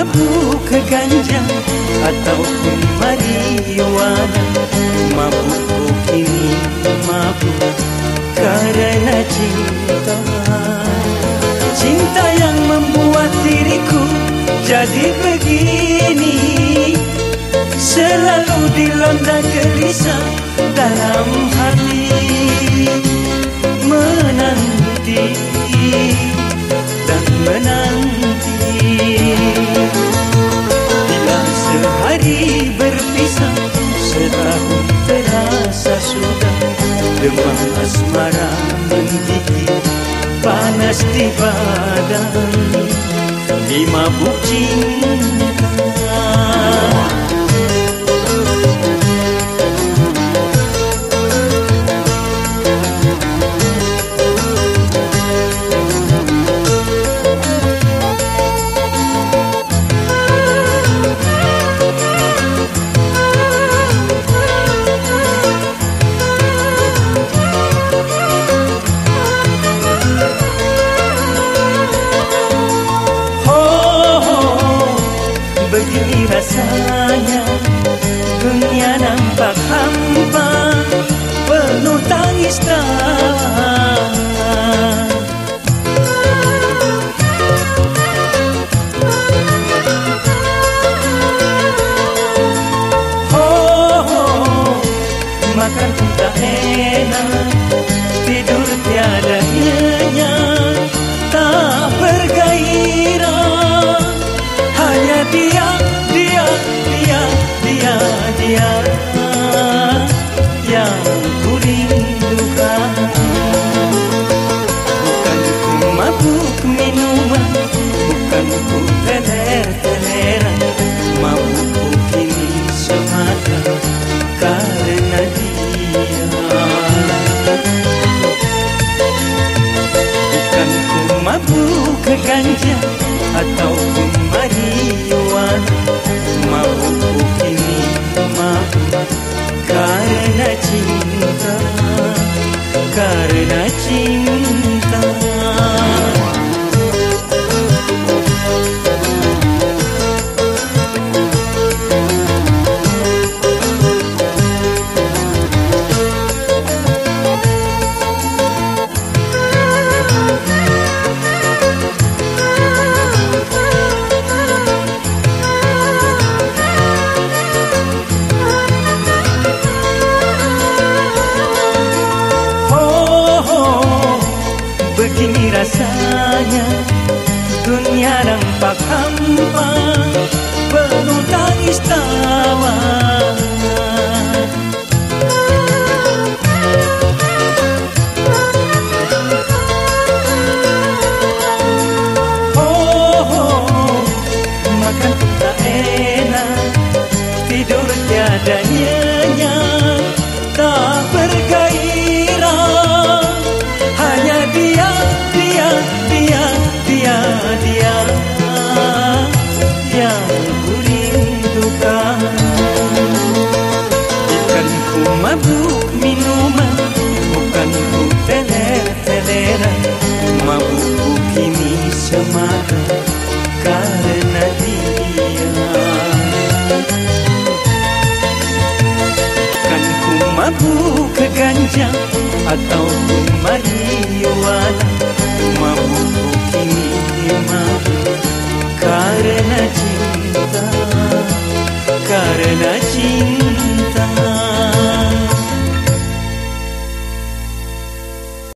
mabuk ke ganja Ataupun marijuana Mabuk ku kini mabuk Karena cinta. Cinta yang membuat diriku jadi begini. Selalu dilanda gelisah dalam hati Panas di badan. Di mabuk cinta Makan tak enak. Tidur tiada nyenyak Tak bergairah. Hanya dia, dia, dia, dia, dia. Yang ku rindukan. Bukan ku mabuk minuman. Bukan ku teler-teleran Mabuk ku kini semata ganja Ataupun marijuana Mabuk kini mabuk Karena cinta Karena cinta hampa penuh tangis tawa. Oh, oh, makan tak enak, ke mana karena dia. Kan ku mabuk ke ganja atau ku marijuana. Mabuk ini mabuk karena cinta.